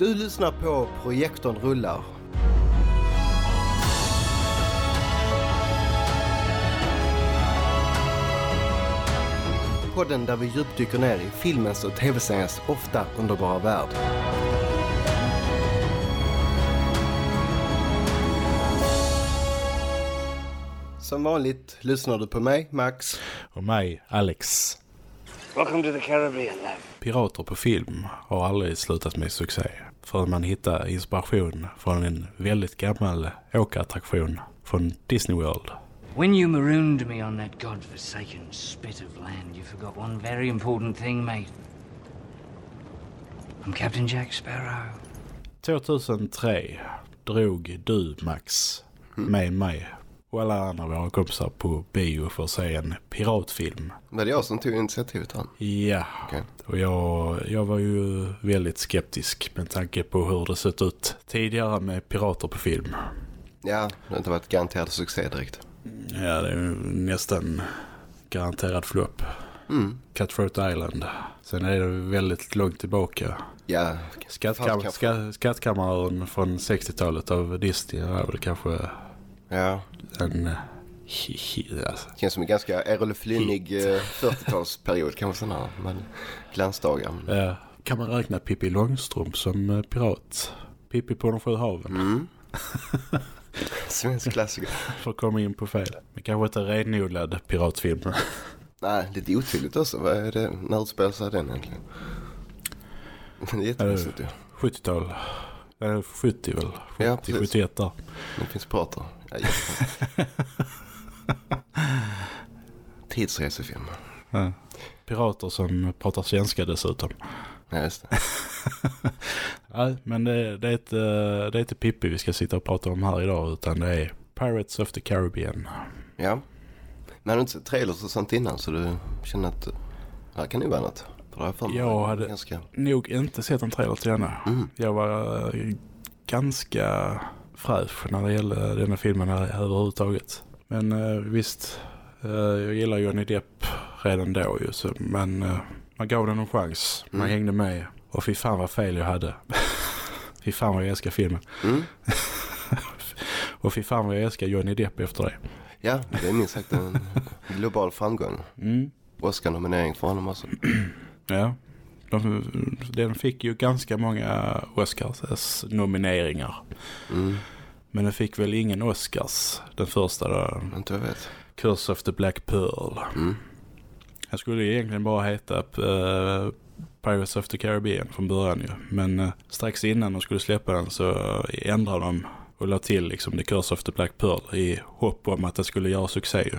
Du lyssnar på Projektorn rullar. Podden där vi djupdyker ner i filmens och tv-seriens ofta underbara värld. Som vanligt lyssnar du på mig, Max. Och mig, Alex. Welcome to the Caribbean, love. Pirater på film har aldrig slutat med succé. Förrän man hittar inspiration från en väldigt gammal åkattraktion från Disney World. When you marooned me on that godforsaken spit of land, you forgot one very important thing, mate. I'm Captain Jack Sparrow. 2003 drog du, Max, med mig och alla andra våra kompisar på bio för att se en piratfilm. Var det jag som tog initiativet här? Ja, Okej. och jag, jag var ju väldigt skeptisk med tanke på hur det sett ut tidigare med pirater på film. Ja, det har inte varit garanterad succé direkt. Ja, det är nästan garanterad flopp. Mm. Cutthroat Island. Sen är det väldigt långt tillbaka. Ja, Skattkam skattkammaren från 60-talet av Disney är väl kanske ja. En... eh, alltså. Känns som en ganska erolflynig eh, 40-talsperiod kanske sån här. Men glansdagar. Eh, kan man räkna Pippi Långstrump som eh, pirat? Pippi på de sju haven. Mm. Svensk klassiker. För att komma in på fel. Men kanske inte renodlad piratfilm. Nej, lite otydligt också. Vad är det? När utspelar sig den egentligen? Det är jättekonstigt ju. 70-tal. Eh, 70 väl? 70, Ja, precis. 71 där. Det finns. Ja, jättekonstigt. Tidsresefilm. Ja. Pirater som pratar svenska dessutom. Ja, just det. Nej, men det, det, är inte, det är inte Pippi vi ska sitta och prata om här idag utan det är Pirates of the Caribbean. Ja. Men har du inte sett trailers och sånt innan så du känner att det här kan ju vara något? Har jag Jag hade- Ganska... Nog inte sett en trailer till denna. Mm. Jag var eh, ganska fräsch när det gällde denna filmen här överhuvudtaget. Men eh, visst, eh, jag gillar Johnny Depp redan då ju. Så, men eh, man gav den en chans. Man Mm. hängde med. Och fy fan vad fel jag hade. fy fan vad jag älskar filmen. Mm. Och fy fan vad jag älskar Johnny Depp efter det. Ja, det är minst sagt en global framgång. Mm. Oscar-nominering för honom också. Ja. De, den fick ju ganska många Oscars nomineringar. Mm. Men den fick väl ingen Oscars, den första då. Inte jag vet. Curse of the Black Pearl. Mm. Jag skulle egentligen bara heta uh, Pirates of the Caribbean från början ju. Men eh, strax innan de skulle släppa den så ändrade de och la till liksom The Curse of the Black Pearl i hopp om att det skulle göra succé ju.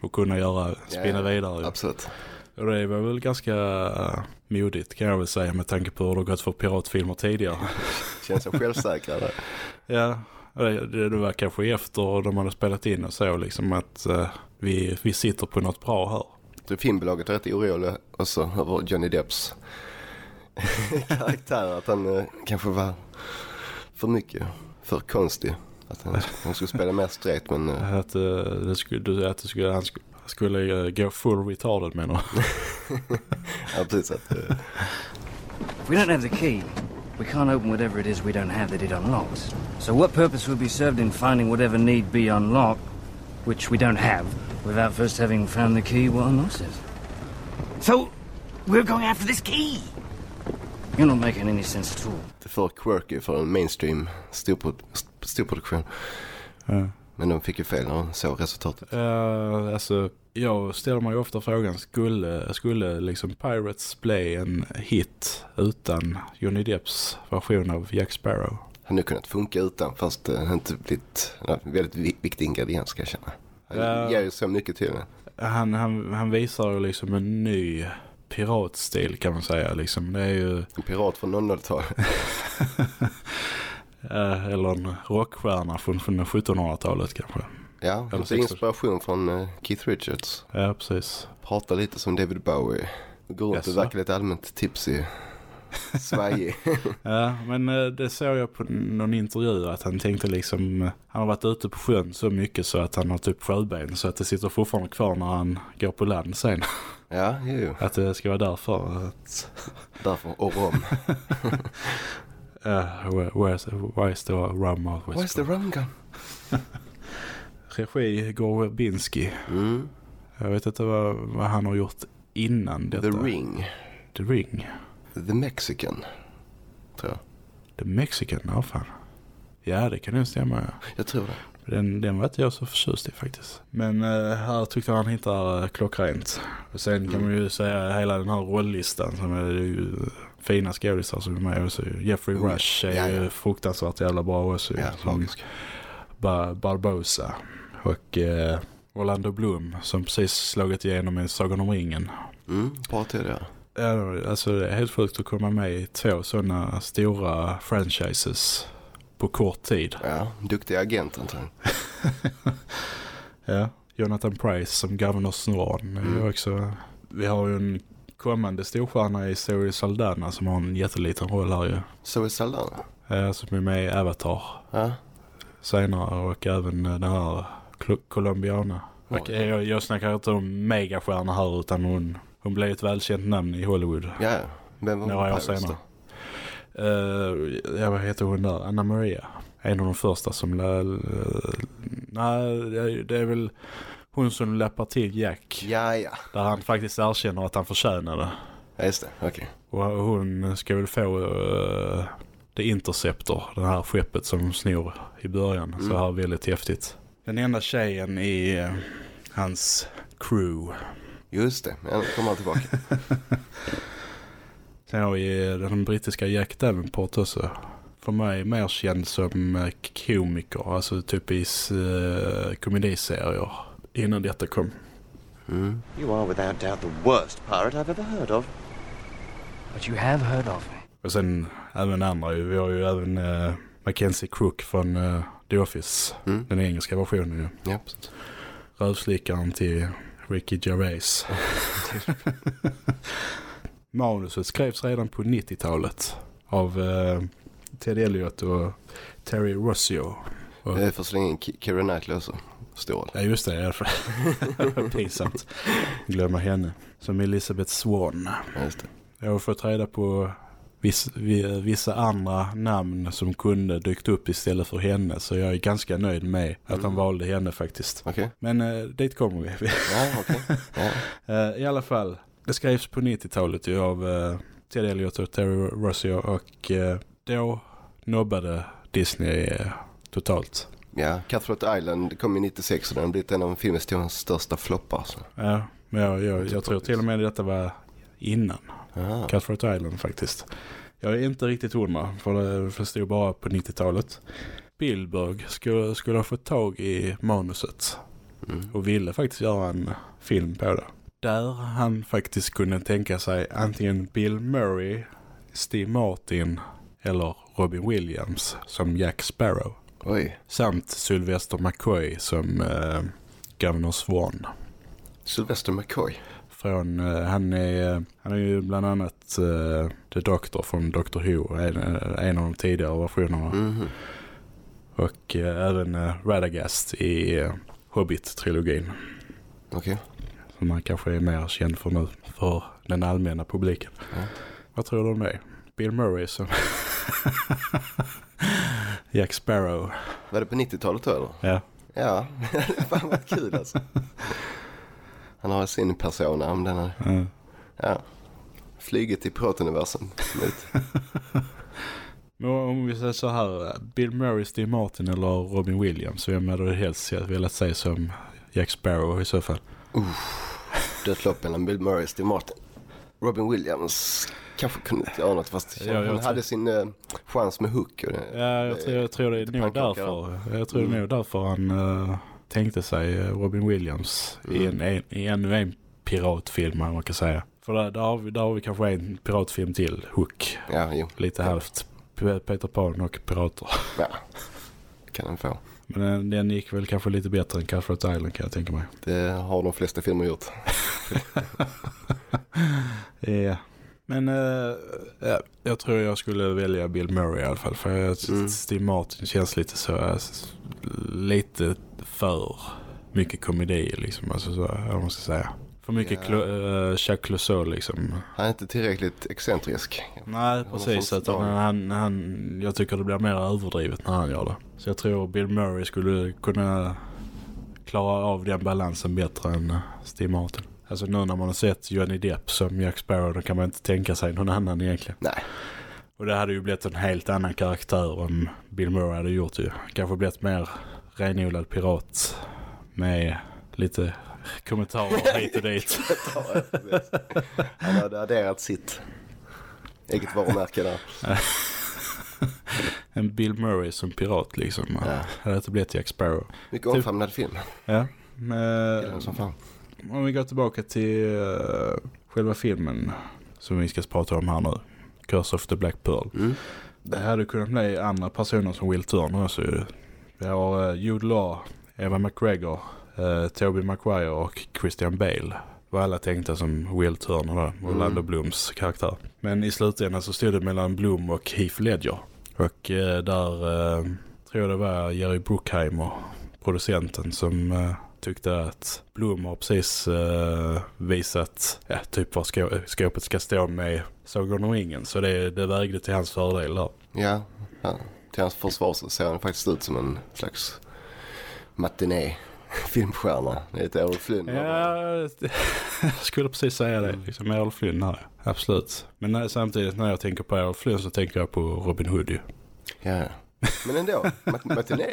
Och kunna göra, spinna Ja, vidare ju. Absolut. Och det var väl ganska eh, modigt kan jag väl säga med tanke på hur det har gått för piratfilmer tidigare. Känns som självsäkra där. ja, det, det, det var kanske efter de hade spelat in och så liksom att eh, vi, vi sitter på något bra här. Tror filmbolaget är rätt oroliga också över Johnny Depps karaktär. Att han eh, kanske var för mycket, för konstig. Att han, han skulle spela mer straight men eh, Att, eh, det skulle, att det skulle, han skulle, skulle eh, gå full retarded menar du? ja, precis att, eh, If we don't have the key, we can't open whatever it is we don't have that it unlocks. So what purpose would be served in finding whatever need be unlocked, which we don't have, without first having found the key what unlocks it? So, we're going after this key! You're not making any sense at all. det är för quirky för en mainstream storpro- storproduktion. Ja. Men de fick ju fel när de såg resultatet. Uh, alltså, jag ställer mig ofta frågan, skulle, skulle liksom Pirates bli en hit utan Johnny Depps version av Jack Sparrow? hade nog kunnat funka utan fast det har inte blivit en väldigt vi- viktig ingrediens ska jag känna. Han Ja. ger ju så mycket till det. Han, han, han visar ju liksom en ny piratstil kan man säga. Liksom. Det är ju, En pirat från 00-talet. eh, eller en rockstjärna från, från 1700-talet kanske. Ja, lite inspiration från eh, Keith Richards. Ja, precis. Pratar lite som David Bowie. Går runt och verkar lite allmänt tipsy. Svajig. Ja, men eh, det såg jag på någon intervju att han tänkte liksom, eh, han har varit ute på sjön så mycket så att han har typ sjöben så att det sitter fortfarande kvar när han går på land sen. ja, jo. Att det ska vara därför. Att, Därför och om. Uh, where, where's, where's the rum always Where's the rum gun? Regi Gorbinski. Mm. Jag vet inte vad, vad han har gjort innan detta. The Ring. The Ring. The Mexican. Tror jag. The Mexican, ja fan. Ja, det kan nog stämma. Ja. Jag tror det. Den, den var inte jag så förtjust i faktiskt. Men uh, här tyckte han hittar uh, klockrent. Och sen kan man ju säga hela den här rolllistan som är ju fina skådisar som är med också. Jeffrey Mm. Rush är Ja, ju ja. fruktansvärt jävla bra också. Ja, Barbosa. Och uh, Orlando Bloom som precis slagit igenom i Sagan om ringen. Mm, bra till det. Ja, alltså det är helt sjukt att komma med i två sådana stora franchises på kort tid. Ja, duktig agent antagligen. Ja, Jonathan Price som Governor Snorn Mm. också. Vi har ju en kommande storstjärna i Zoe Saldana som har en jätteliten roll här ju. Är Saldana. Eh, Som är med i Avatar Ja. senare och även eh, den här Colombiana. Och jag, jag snackar inte om megastjärna här utan hon, hon blev ett välkänt namn i Hollywood. Ja. Vem var Några år senare. Uh, ja, vad heter hon där? Anna Maria. En av de första som... lä- nej, det- är väl hon som läppar till Jack. Ja, ja. Där han faktiskt erkänner att han förtjänar det. Ja, just det. Okej. Och hon ska väl få uh, The Interceptor, det här skeppet som snor i början. Så Mm. här väldigt häftigt. Den enda tjejen i eh, hans crew. Just det. Ja, nu kommer tillbaka. Sen har vi eh, den brittiska Jack Davenport också. För mig mer känd som eh, komiker, alltså typ i uh, komediserier innan detta kom. Mm. You are without doubt the worst pirate I've ever heard of. But you have heard of me. Och sen även andra, vi har ju även uh, Mackenzie Crook från uh, The Office, Mm. den engelska versionen ju. Ja, precis. Rövslickaren till Ricky Gervais. Manuset skrevs redan på 90-talet av uh, Ted Elliot och Terry Rossio. Och, Det är för så länge Ki- Keira Knightley också. Stor. Ja just det. Det var pinsamt. Glömma henne. Som Elizabeth Swan. Ja, just det. Jag har fått reda på viss, vi- vissa andra namn som kunde dykt upp istället för henne. Så jag är ganska nöjd med att han Mm. valde henne faktiskt. Okej. Men eh, dit kommer vi. Ja, okej. Ja. Eh, I alla fall, det skrevs på 90-talet ju av uh, Ted Elliot och Terry Rossio och eh, då nobbade Disney eh, totalt. ja, Cutthroat Island kom i 96 och den har blivit en av filmhistoriens största floppar. Så. Ja, men jag, jag, jag tror till och med detta var innan Ah. Cutthroat Island faktiskt. Jag är inte riktigt hundra för det förstod bara på 90-talet. Spielberg skulle, skulle ha fått tag i manuset Mm. och ville faktiskt göra en film på det. Där han faktiskt kunde tänka sig antingen Bill Murray, Steve Martin eller Robin Williams som Jack Sparrow. Oj. Samt Sylvester McCoy som eh, Governor Swan. Sylvester McCoy. Från, eh, han, är, han är ju bland annat eh, The Doctor från Doctor Who, en, en av de tidigare versionerna. Mhm. Och eh, även eh, Radagast i eh, Hobbit-trilogin. Okej. Som man kanske är mer känd för nu för den allmänna publiken. Ja. Vad tror du om det? Bill Murray som Jack Sparrow. Var det på 90-talet då eller? Ja. Ja, fan vad kul alltså. Han har sin persona om den här. Ja. Ja. Flyget i piratuniversum. Ut. Men om vi säger så här, Bill Murray, Steve Martin eller Robin Williams, vem hade du helst velat se som Jack Sparrow i så fall? Dödslopp mellan Bill Murray och Steve Martin. Robin Williams kanske kunde inte göra något fast Ja, jag han hade sin eh, chans med Hook. Och det, Ja, jag tror, jag tror det är nog därför. Jag tror det är Mm. nog därför han eh, tänkte sig eh, Robin Williams i, en, en, i ännu en piratfilm, man kan säga. För där, där, har vi, där har vi kanske en piratfilm till, Hook. ja, jo. Lite halvt Peter Pan och pirater. Ja. Kan han få. Men den, den gick väl kanske lite bättre än Cutthroat Island kan jag tänka mig. Det har de flesta filmer gjort. Ja. Men eh, ja, jag tror jag skulle välja Bill Murray i alla fall. För jag, Mm. Steve Martin känns lite så eh, lite för mycket komedi liksom. Alltså så, man ska säga. För mycket Ja. Eh, Jacques Clouseau liksom. Han är inte tillräckligt excentrisk. Nej, precis. Utan stad. han, han, jag tycker det blir mer överdrivet när han gör det. Så jag tror Bill Murray skulle kunna klara av den balansen bättre än Steve Martin. Alltså nu när man har sett Johnny Depp som Jack Sparrow då kan man inte tänka sig någon annan egentligen. Nej. Och det hade ju blivit en helt annan karaktär om Bill Murray hade gjort ju. Kanske blivit mer renodlad pirat med lite kommentarer hit och dit. Han hade adderat sitt eget varumärke där. En Bill Murray som pirat liksom. Ja. Hade inte blivit Jack Sparrow. Mycket omfamnad film. Ja. Men, som fan. Om vi går tillbaka till uh, själva filmen som vi ska prata om här nu. Curse of the Black Pearl. Mm. Det hade kunnat bli andra personer som Will Turner också. Vi har uh, Jude Law, Eva McGregor, uh, Tobey Maguire och Christian Bale. Var alla tänkta som Will Turner då, Orlando Mm. Blooms karaktär. Men i slutändan så stod det mellan Bloom och Heath Ledger. Och eh, där eh, tror jag det var Jerry Bruckheimer, producenten, som eh, tyckte att Bloom har precis eh, visat ja, typ var skå- skåpet ska stå med Sagan om ringen. Så det, det vägde till hans fördel där. Ja, ja, till hans försvar så ser han faktiskt ut som en slags matiné filmstjärna. Lite Errol Flynn. Ja, jag skulle precis säga det. Liksom Errol Flynn här. Absolut. Men när, samtidigt när jag tänker på Errol Flynn så tänker jag på Robin Hood ju. Ja. Men ändå, mat- matiné.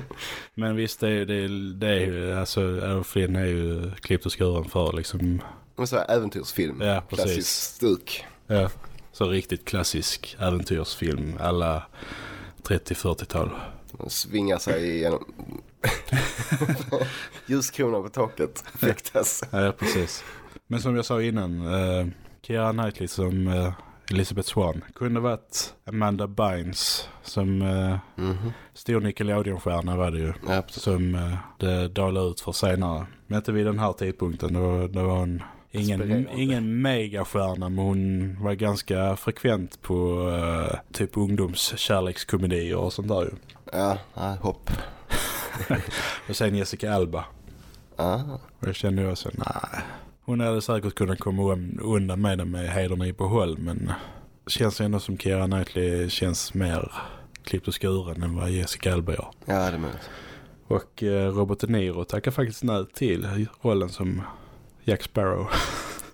Men visst, det, det, det är ju, alltså Flynn är ju klippt och skuren för liksom, Men så här, äventyrsfilm. Ja, precis. Klassisk stuk. ja, så riktigt klassisk äventyrsfilm alla 30-40-tal. Man svingar sig genom ljuskronan på taket. Fäktas. Ja, precis. Men som jag sa innan, uh, Keira Knightley som eh, Elizabeth Swan kunde varit Amanda Bynes som uh, Mhm. stor Nickelodeon-stjärna var det ju. Ja. Som uh, det dalade ut för senare. Men inte vid den här tidpunkten. Då, då var hon ingen, ingen megastjärna men hon var ganska frekvent på uh, typ ungdomskärlekskomedier och sånt där ju. Ja, ja, hopp. Och sen Jessica Alba. Ja, Och jag kände ju så, nej. Hon hade säkert kunnat komma un- undan med det med hedern i behåll. Men känns ändå som Keira Knightley känns mer klippt och skuren än vad Jessica Alba gör. ja det är möjligt. Och eh, Robert De Niro tackar faktiskt nej till rollen som Jack Sparrow.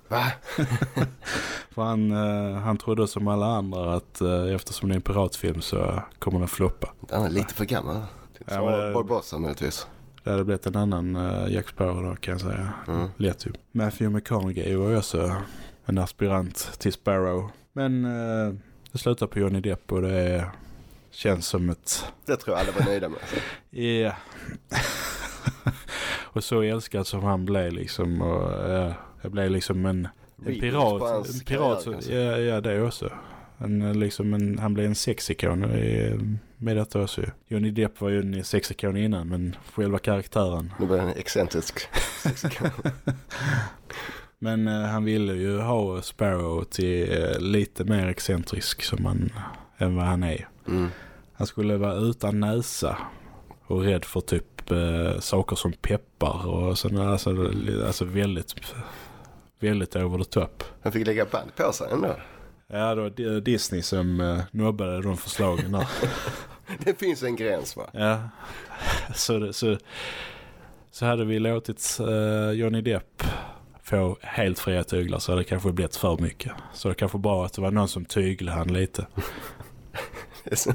Va? För han, eh, han trodde som alla andra att eh, eftersom det är en piratfilm så kommer den floppa. Han är lite för gammal. Ja, men Barbossa möjligtvis. Det hade blivit en annan eh, Jack Sparrow då kan jag säga. Mm. Lätt ju. Matthew McConaughey var ju också en aspirant till Sparrow. Men eh, det slutar på Johnny Depp och det känns som ett... Det tror jag alla var nöjda med. Ja. och så älskad som han blev liksom. Och, ja, jag blev liksom en, en pirat. En pirat karriär, kanske. ja, ja, det också. En, eh, liksom en, han blev en sexikon i- med detta också. ju. Johnny Depp var ju en sexikon innan men själva karaktären Nu blir en excentrisk sexikon. Men eh, han ville ju ha Sparrow till eh, lite mer excentrisk som han, än vad han är. Mm. Han skulle vara utan näsa och rädd för typ eh, saker som peppar och sådana, alltså, alltså väldigt, väldigt over the top. Han fick lägga band på sig ändå. Ja, det var D- Disney som eh, nobbade de förslagen där. Det finns en gräns va? ja, så, så, så hade vi låtit eh, Johnny Depp få helt fria tyglar så hade det kanske blivit för mycket. Så det kanske bara att det var någon som tyglade han lite. Så-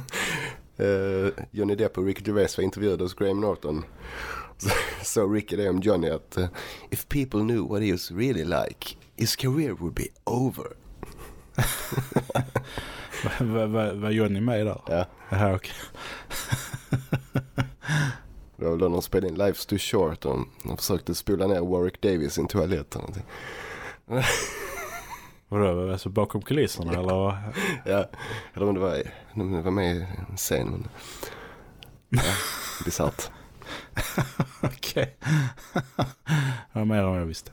Eh, Johnny Depp och Ricky Gervais var intervjuade hos Graham Norton. Så Ricky det om Johnny att eh, if people knew what he was really like his career would be over. Var var- var Johnny med där? Ja, Jaha, okej. det var väl då de spelade in Life's Too Short och de försökte spola ner Warwick Davis i en toalett eller någonting. Vadå, alltså bakom kulisserna eller? vad? Ja, eller om det var, om det var med i en scen. Men... Ja, bisarrt. Okej. ja, mer än jag visste.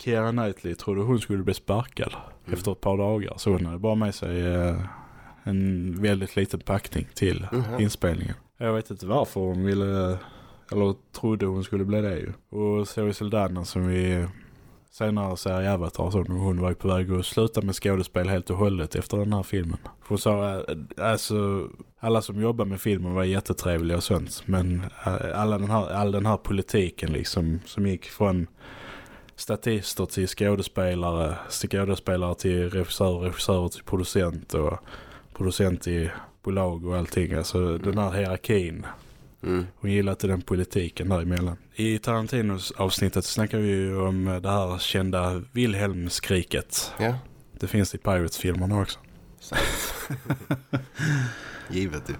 Keira Knightley trodde hon skulle bli sparkad efter ett par dagar. Så hon hade bara med sig eh, en väldigt liten packning till Mhm. inspelningen. Jag vet inte varför hon ville, eller trodde hon skulle bli det ju. Och Zoe Saldana som vi senare serie Avatar så hon var ju på väg att sluta med skådespel helt och hållet efter den här filmen. Hon sa äh, alltså alla som jobbar med filmen var jättetrevliga och sånt men äh, alla den här, all den här politiken liksom som gick från statister till skådespelare, skådespelare till regissör, regissörer till producent och producent till bolag och allting. Alltså den här hierarkin. Mm. Hon gillar inte den politiken däremellan. I Tarantinos avsnittet snackar vi ju om det här kända Wilhelm-skriket. Ja, Det finns i Pirates-filmerna också. givet ju.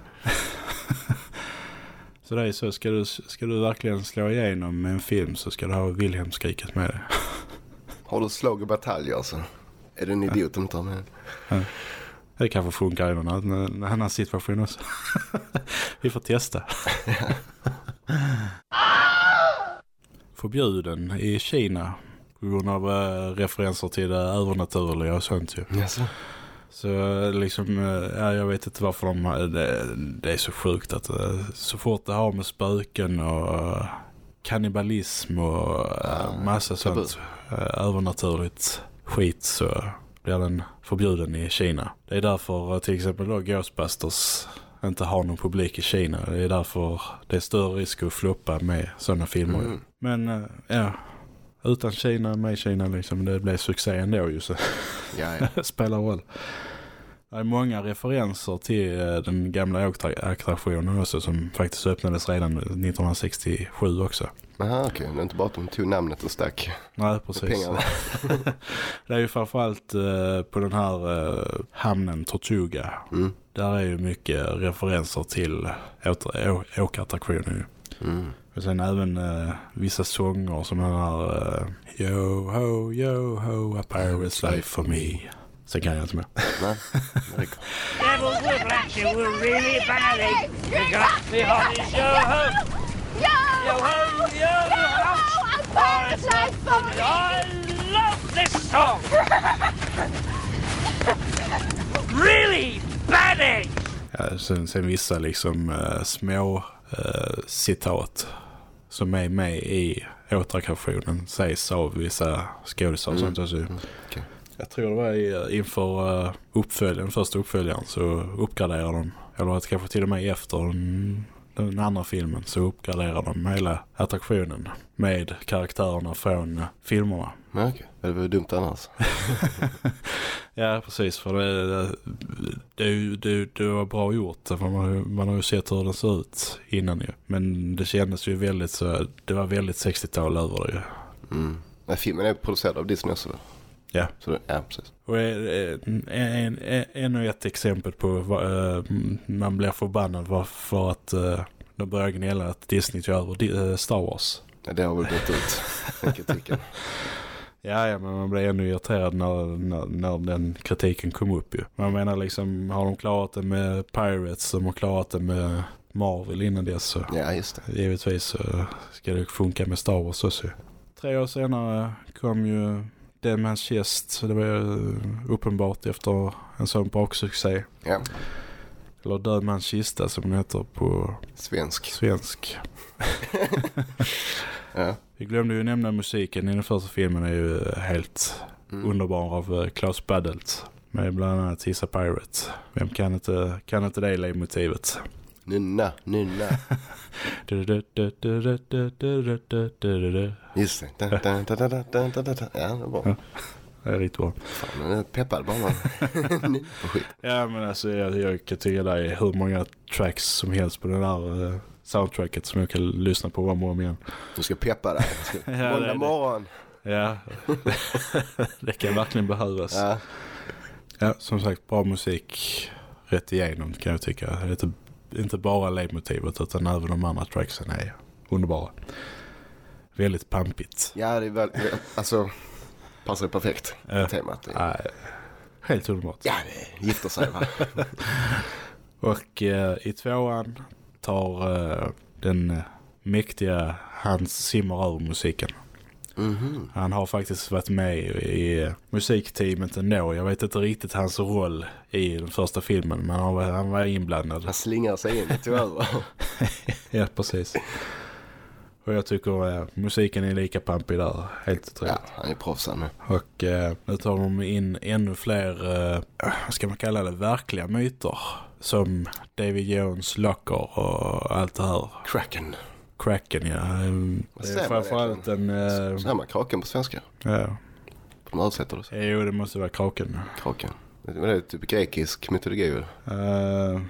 Så det är så, ska du, ska du verkligen slå igenom med en film så ska du ha Wilhelm-skriket med dig. Har du slag och batalj alltså? Är du en idiot som tar med Det kanske funkar i någon annan, situation också. vi får testa. Förbjuden i Kina på grund av eh, referenser till det övernaturliga och sånt ju. Jaså? Så liksom, eh, ja, jag vet inte varför de det, det är så sjukt att eh, så fort det har med spöken och eh, kannibalism och Ja, massa sånt övernaturligt skit så blir den förbjuden i Kina. Det är därför till exempel då Ghostbusters inte har någon publik i Kina. Det är därför det är större risk att floppa med sådana filmer. Mm. Men ja, utan Kina, med Kina liksom, det blev succé ändå ju så Ja, ja. det spelar roll. Det är många referenser till eh, den gamla attraktionen också som faktiskt öppnades redan 1967 också. Aha, okej. Det är inte bara att de tog namnet och stack Nej, precis. det är ju framförallt eh, på den här eh, hamnen Tortuga. Mm. Där är ju mycket referenser till åter- å- åkattraktioner ju. Mm. Och sen även eh, vissa sånger som den här eh, Yo ho, yo ho, a pirate's life for me. Sen kan jag inte mer. Nej, det really badly. We got the hottest yo ho, Yo! yo ho, yo ho. A pirate's life for me! I love this song. really badly. Ja, sen, sen vissa liksom eh, små eh, citat som är med i återaktionen sägs av vissa och Mm. sånt också. okej. Jag tror det var i, inför uh, uppföljaren, första uppföljaren så uppgraderar de, eller att kanske till och med efter den, andra filmen så uppgraderar de hela attraktionen med karaktärerna från uh, filmerna. Men okej. Det var ju dumt annars. Ja, precis. För det, det, det, det var bra gjort. För man, har ju- man har ju sett hur den ser ut innan ju. Men det kändes ju väldigt så... Det var väldigt 60-tal över det ju. Mm. Nej, filmen är producerad av Disney också. Ja. Så det, ja, precis. Och en, ännu ett exempel på vad eh, man blir förbannad för att eh, de började gnälla att Disney tog över eh, Star Wars. Ja, det har väl gått ut, den kritiken. Ja, ja, men man blev ännu irriterad när, när, när den kritiken kom upp ju. Man menar liksom, har de klarat det med Pirates, de har klarat det med Marvel innan dess så Ja, just det. givetvis så ska det funka med Star Wars också. Tre år senare kom ju Dead Man's Chest, så det var ju uppenbart efter en sån braksuccé. Ja, Eller Död Mans Kista som den heter på svensk. svensk. Ja. Vi glömde ju nämna musiken i den första filmen är ju helt Mm. underbar av eh, Klaus Badelt. Med bland annat Hissa Pirate. Vem kan inte, kan inte det ledmotivet? Nynna, nynna. Just det. Ja, det är bra. Det är riktigt bra. Fan, den är peppad bara man. Ja men alltså jag, jag kan tycka det är hur många tracks som helst på den här uh, soundtracket som jag kan lyssna på om och om igen. Du ska peppa dig. Ja, Måndag morgon. Ja, det kan verkligen behövas. Ja. Ja. som sagt bra musik rätt igenom kan jag tycka. Är inte, bara ledmotivet utan även de andra tracksen är underbara. Väldigt pampigt. ja, det är väl, alltså, passar perfekt. Ja. Temat. Nej, helt underbart. Ja, det gifter sig va. Och eh, i tvåan tar eh, den eh, mäktiga Hans Zimmer över musiken. Mhm. Han har faktiskt varit med i, musikteamet ändå. Jag vet inte riktigt hans roll i den första filmen men han var, han var inblandad. Han slingar sig in över. Ja, precis. Och jag tycker eh, musiken är lika pampig där. Helt otroligt. Ja, han är proffs han med. Och eh, nu tar de in ännu fler, eh, vad ska man kalla det, verkliga myter. Som David Jones, Locker och allt det här. Kraken. Kraken, ja. Vad Det är säger man framförallt en... Så här med kraken på svenska. ja. De översätter det så. Jo, det måste vara kraken. Kraken. Men det är typ grekisk mytologi väl? Eh,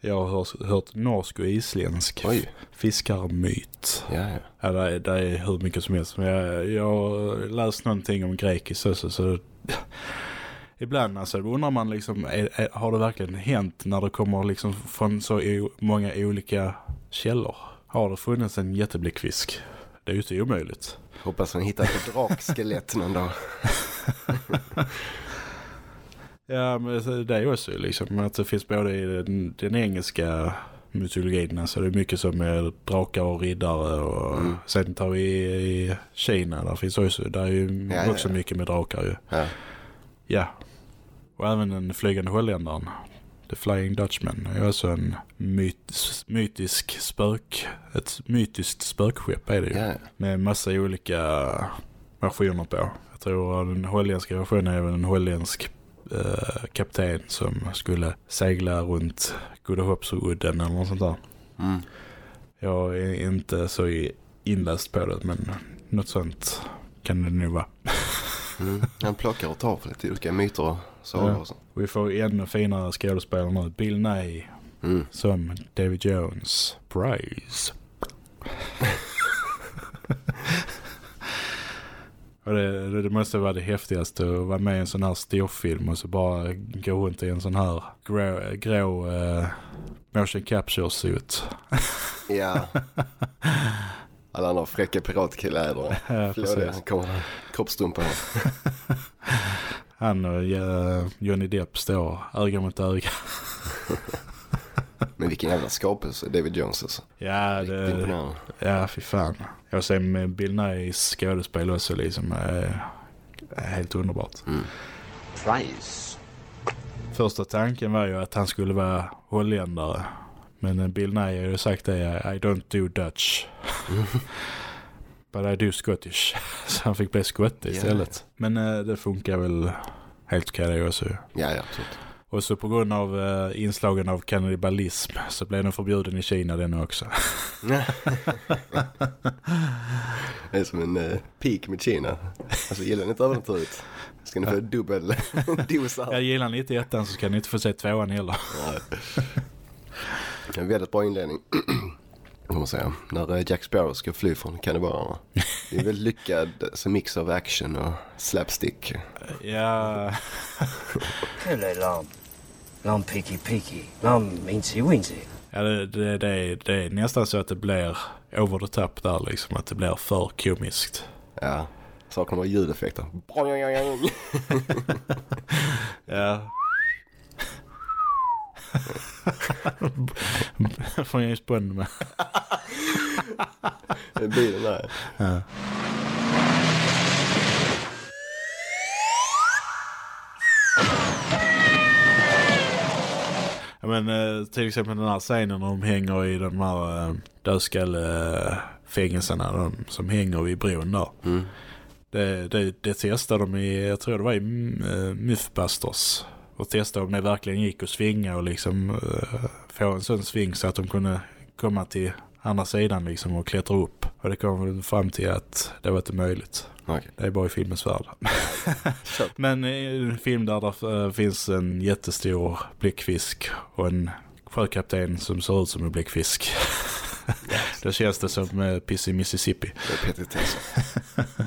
jag har hört, norsk och isländsk Oj. fiskarmyt. Ja, ja. Ja, det, är, det är hur mycket som helst. Men jag, jag har läst någonting om grekiskt också, så ibland alltså, undrar man liksom, är, är, har det verkligen hänt när det kommer liksom från så många olika källor? Har det funnits en jättebläckfisk? Det är ju inte omöjligt. Hoppas han hittar ett drakskelett någon dag. Ja, men så det är också liksom att det finns både i den, den engelska mytologin, alltså det är mycket som är drakar och riddare och Mm. sen tar vi i, Kina, där finns också, där är ju Ja, ja, också ja. mycket med drakar ju. Ja. Ja, och även den flygande holländaren, The Flying Dutchman, är också en myt, mytisk spök, ett mytiskt spökskepp är det ju. Ja. Med massa olika versioner på. Jag tror den holländska versionen är väl en holländsk eh, kapten som skulle segla runt Godahoppsudden eller något sånt där. Mm. Jag är inte så inläst på det men något sånt kan det nog vara. Mm. Han plockar och tar för lite olika myter och sagor Ja. och. Vi får ännu finare skådespelare nu. Bill Nye Mm. som David Jones. Prize. Och det, det, det måste vara det häftigaste att vara med i en sån här storfilm och så bara gå runt i en sån här grå, grå eh, motion capture suit. Ja. Alla andra fräcka piratkläder. Ja, Flådiga. precis. Han och eh, Johnny Depp står öga mot öga. Men vilken jävla skapelse David Jones alltså. Ja, det, ja fy fan. Jag ser med Bill Nyes skådespel också liksom. Eh, helt underbart. Mm. Prize. Första tanken var ju att han skulle vara holländare. Men eh, Bill Nye har ju sagt det, I don't do Dutch. But I do Scottish. Så han fick bli skotte istället. Men eh, det funkar väl helt okej det också. Ja, ja, absolut. Och så på grund av eh, inslagen av kannibalism så blev den förbjuden i Kina den också. Det är som en uh, peak med Kina. Alltså gillar ni inte övernaturligt? Ska ni få dubbel dos här? Jag gillar ni inte ettan så ska ni inte få se tvåan heller. En väldigt bra inledning. Får man säga. När eh, Jack Sparrow ska fly från kannibalerna. Det är en väldigt lyckad alltså, mix av action och slapstick. Ja, Lom. Lom peaky peaky. Lom meansy weensy. ja det, det, det, är, det är nästan så att det blir over the top där liksom. Att det blir för komiskt. Ja, saknar bara ljudeffekter. Ja. Från James Bond med. Bilen där. Ja, men eh, till exempel den här scenen när de hänger i de här eh, dödskallefängelserna som hänger vid bron där. Mm. Det, det, det testade de i, jag tror det var i uh, Mythbusters. Och testade om det verkligen gick att svinga och liksom eh, få en sån sving så att de kunde komma till andra sidan liksom och klättra upp. Och det kom fram till att det var inte möjligt. Okej. Det är bara i filmens värld. Men i en film där det eh, finns en jättestor bläckfisk och en sjökapten som ser ut som en bläckfisk. Då känns det som eh, piss i Mississippi. Det är petitesser.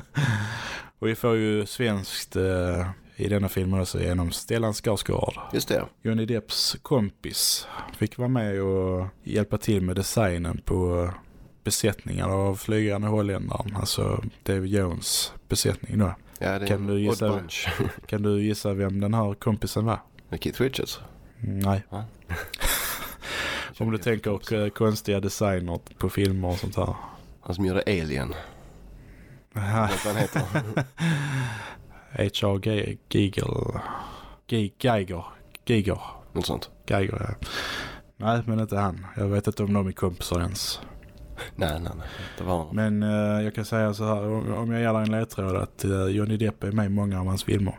Och vi får ju svenskt eh, i denna filmen också genom Stellan Skarsgård. Just det. Johnny Depps kompis fick vara med och hjälpa till med designen på besättningar av flygande holländaren. Alltså David Jones besättning då. Ja, det Kan du gissa-. Kan du gissa vem den här kompisen var? Keith Richards. Nej. Va? Om du tänker eh, konstiga designer på filmer och sånt här. Han som gjorde Alien. Vad han heter? H.R. Ge- Geiger. Giger. Något sånt. Geiger, ja. Nej, men inte han. Jag vet inte om de är kompisar ens. Nej, nej, nej. Det var honom. Men eh, jag kan säga så här, om om jag ger dig en ledtråd att eh, Johnny Depp är med i många av hans filmer.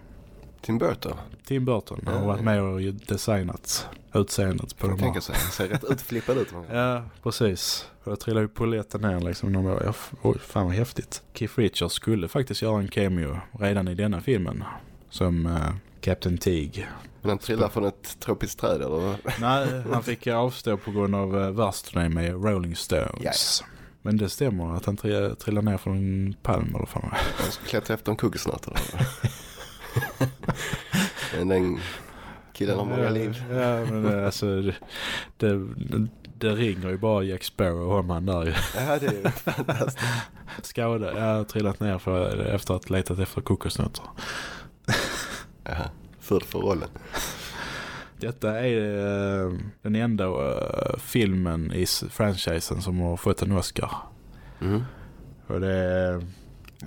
Tim Burton. Tim Burton har Ja, varit med och designat utseendet på de här. sig. Han ser rätt utflippad ut. Ja, precis. Och jag trillade ju polletten ner liksom. De f- oj, fan vad häftigt. Keith Richards skulle faktiskt göra en cameo redan i denna filmen. Som eh, Captain Teague. Men han trillar från ett tropiskt träd eller vad? Nej, han fick avstå på grund av uh, världsturné med Rolling Stones. Men det stämmer att han tri- trillade ner från en palm eller fan. Han ska klättra efter en kokosnöt eller? Men den killen har många liv. Ja, men det, alltså det, det, ringer ju bara Jack Sparrow om han där. Ja, det är ju fantastiskt. Skada, jag har trillat ner för, efter att letat efter kokosnötter. Jaha, Född för rollen. Detta är eh, den enda eh, filmen i franchisen som har fått en Oscar. Mm. Och det är...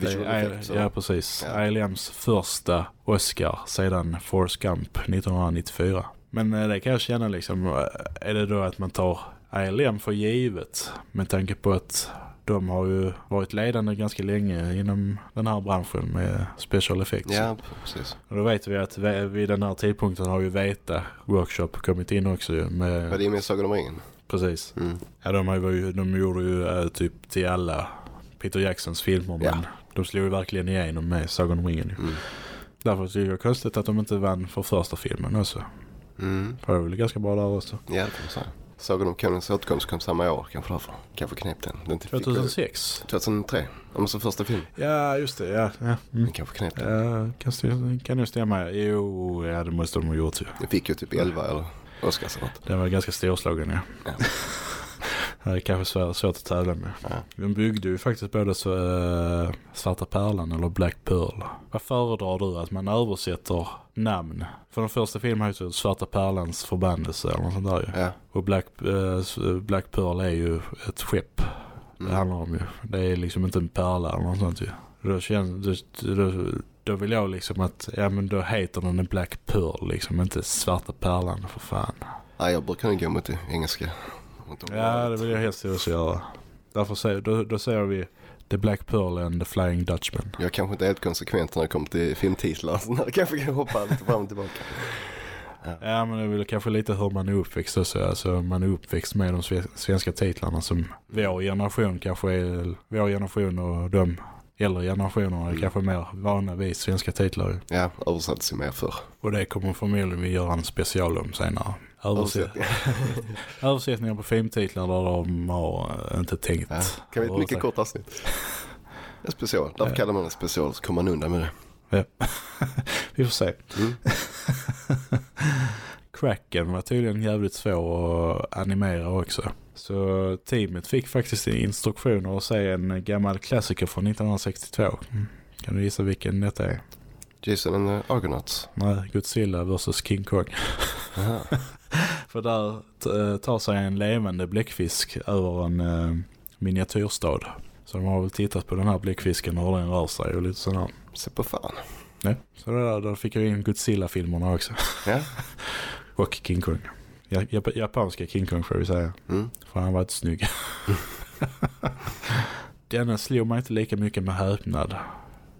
Visual är effects. ja, precis. Ja. ILMs första Oscar sedan Forrest Gump 1994. Men eh, det kan jag känna liksom, eh, är det då att man tar ILM för givet med tanke på att de har ju varit ledande ganska länge inom den här branschen med special effects. Ja, precis. Och då vet vi att vi- vid den här tidpunkten har ju Veta Workshop kommit in också med, Var det med Sagan om ringen? precis. Mm. Ja, de, har ju, de gjorde ju eh, typ till alla Peter Jacksons filmer Ja. men de slog ju verkligen igenom med Sagan om ringen. Mm. Därför tycker jag konstigt att de inte vann för första filmen också. Mm. För det var väl ganska bra där också. Ja, det kan man säga. Sagan om konungens återkomst kom samma år kanske därför. Kanske knäppt den. den fick väl- 2006? 2003. Om så första film. Ja, just det. Ja, ja. Mm. kanske knäppt den. Ja, kan, kan ju stämma. Jo, ja, det måste de ha gjort ju. Den fick ju typ 11 eller Oscars eller något. Den var ganska storslagen, ja. Ja. Det är kanske svår, svårt att tävla med. Ja. De byggde ju faktiskt både så, äh, Svarta Pärlan eller Black Pearl. Vad föredrar du att man översätter namn? För den första filmen heter ju Svarta Pärlans förbannelse eller något sånt där ju. Ja. Och Black, äh, Black Pearl är ju ett skepp. Mm. Det handlar om ju. Det är liksom inte en pärla eller något sånt ju. Då, känns, då, då, då vill jag liksom att, ja men då heter den en Black Pearl liksom, inte Svarta Pärlan för fan. Nej, jag brukar nog gå mot det engelska. Ja, det vill jag helst också göra. Därför säger, då, då säger vi The Black Pearl and the Flying Dutchman. Jag kanske inte är helt konsekvent när det kommer till filmtitlar. Så jag kanske kan hoppa lite fram och tillbaka. Ja, men det är väl kanske lite hur man är uppväxt också. Alltså man är uppväxt med de sve- svenska titlarna som vår generation kanske är, vår generation och de äldre generationerna är kanske mer vana vid svenska titlar. Ja, översattes ju mer förr. Och det kommer förmodligen vi göra en special om senare. Översätt, Översättning. översättningar på filmtitlar där de har eh, inte tänkt. Ja. Kan vi ett mycket kort avsnitt? En special. Därför Ja. kallar man det special så kommer man undan med det. Vi får se. Mm. Kraken var tydligen jävligt svår att animera också. Så teamet fick faktiskt instruktioner att se en gammal klassiker från 1962. Mm. Kan du gissa vilken detta är? Jason and the Argonauts. Nej, Godzilla vs King Kong. För där eh, tar sig en levande bläckfisk över en eh, miniatyrstad. Så de har väl tittat på den här bläckfisken och hur den rör sig och lite sådär. Se på fan. Ja, så där, där fick jag in Godzilla-filmerna också. Ja. Och King Kong. Ja, jap- japanska King Kong får vi säga. Mm. För han var inte snygg. Denna slog mig inte lika mycket med häpnad.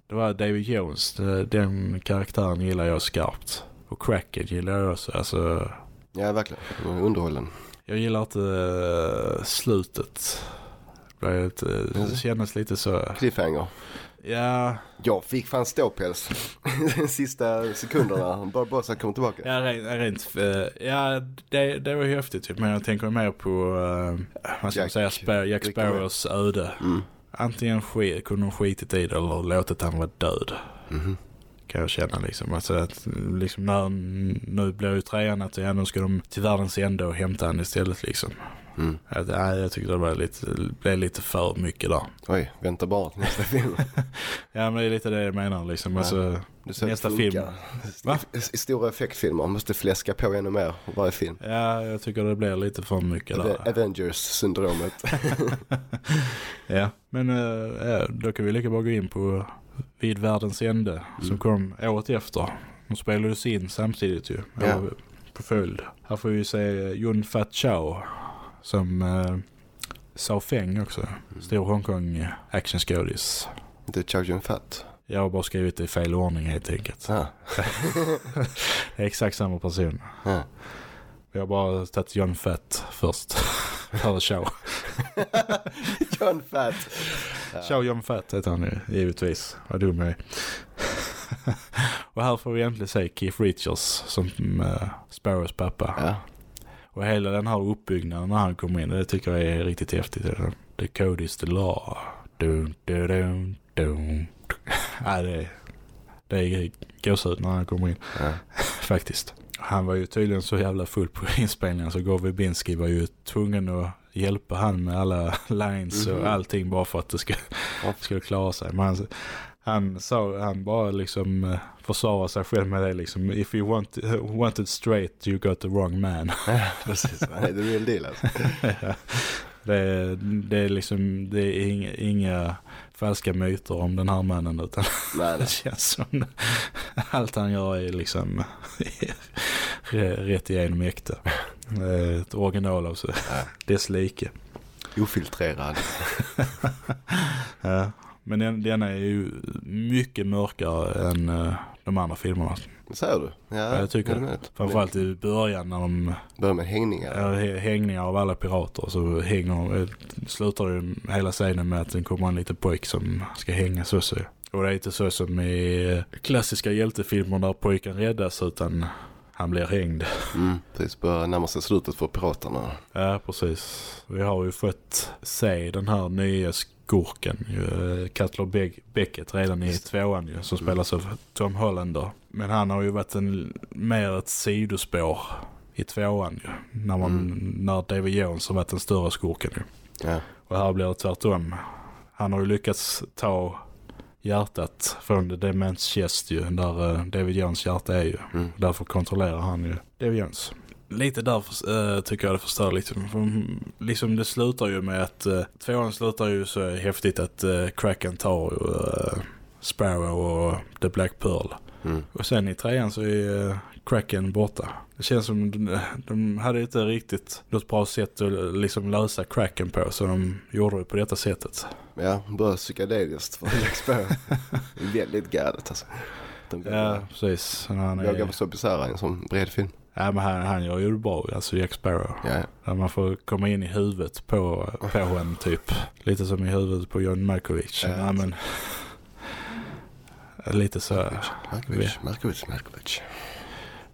Det var David Jones. Det- Den karaktären gillar jag skarpt. Och Kraken gillar jag också. Alltså, Ja, verkligen. Underhållen. jag gillar inte eh, slutet. Det lite- Det kändes lite så... Cliffhanger. Ja, Jag fick fan ståpäls de sista sekunderna. Barbossa kom tillbaka. Ja, rent, eh, ja det, det var ju häftigt typ. Men jag tänker mer på, uh, vad ska Jack- säga, Spar Jack Sparrows öde. Mm. Antingen kunde de skitit i det eller låtit han vara död. Mhm. Kan jag känna liksom. Alltså att liksom när, nu blir ju trean att ja, nu ska de till världens ände och hämta han istället liksom. Mm. Att, ja, jag tyckte det var lite, blev lite för mycket där. Oj, vänta bara till nästa film. Ja men det är lite det jag menar liksom. Ja. Alltså, Nästa film. Va? Stora effektfilmer man måste fläska på ännu mer varje film. ja jag tycker det blir lite för mycket där. Ave- Avengers-syndromet. Ja, men ja, då kan vi lika bra gå in på Vid världens ände som Mm. kom året efter. De spelades in samtidigt ju. Ja. Eller På följd. Här får vi se Yun Fat Chow som eh, Sao Feng också. Stor Hongkong actionskådis. Inte Chow Yun Fat. Jag har bara skrivit det i fel ordning helt enkelt. Ja. Det är exakt samma person. Ja. Jag har bara tagit John Fett först. Före Chow. John Fat. Chow John Fett heter han ju, givetvis. Vad dum jag är. Och här får vi äntligen se Keith Richards som uh, Sparrows pappa. Ja. Och hela den här uppbyggnaden när han kommer in, det tycker jag är riktigt häftigt. The code is the law. Dun, dun, dun, dun. Ja, det är, det är gåshud när han kommer in. Ja. Faktiskt. Han var ju tydligen så jävla full på inspelningen så Gore Verbinski var ju tvungen att hjälpa han med alla lines Mhm. och allting bara för att det Ja. skulle klara sig. Men han, han sa, han bara liksom uh, försvarade sig själv med det liksom. If you want, want it straight you got the wrong man. Precis. Han är real deal alltså. det, är- det är liksom, det är inga, inga falska myter om den här mannen utan Nej, det nej. känns som allt han gör är liksom rätt igenom äkta. Eh, Ett original av sig. Dess like. Ofiltrerad. Ja. Men den, denna är ju mycket mörkare än eh, de andra filmerna. Säger du? Ja, Ja, jag tycker det. Framförallt i början när de Börjar med hängningar. hä- hängningar av alla pirater så hänger, eh, slutar ju hela scenen med att det kommer en liten pojk som ska hängas också. Och det är inte så som i eh, klassiska hjältefilmer där pojken räddas utan han blir hängd. Mm, precis. Börjar närma sig slutet för piraterna. Ja, precis. Vi har ju fått se den här nya skurken, Cutler Beck- Beckett, redan i tvåan ju, som spelas av Tom Hollander. Men han har ju varit en, mer ett sidospår i tvåan ju, när, man, när David Jones har varit den större skurken ju. Ja. Och här blir det tvärtom. Han har ju lyckats ta hjärtat från The Dements Chest ju, där eh, David Jones hjärta är ju. Mm. Därför kontrollerar han ju David Jones. Lite därför eh, tycker jag det förstör lite. För, mm, liksom det slutar ju med att uh, tvåan slutar ju så häftigt att uh, Kraken tar uh, Sparrow och The Black Pearl. Mm. Och sen i trean så är uh, Kraken borta. Det känns som de, de hade inte riktigt något bra sätt att liksom lösa Kraken på så de gjorde det på detta sättet. Ja, börjar psykedeliskt för Jack Sparrow. Väldigt galet alltså. De Ja, precis. Han är, vara så bisarra i en sån bred film. ja, men han, han gör ju det bra, alltså Jack Sparrow. Ja, ja. Man får komma in i huvudet på, på en typ. Lite som i huvudet på John Malkovich. Ja, Ja, men, lite så Markovic, Markovic, Markovic.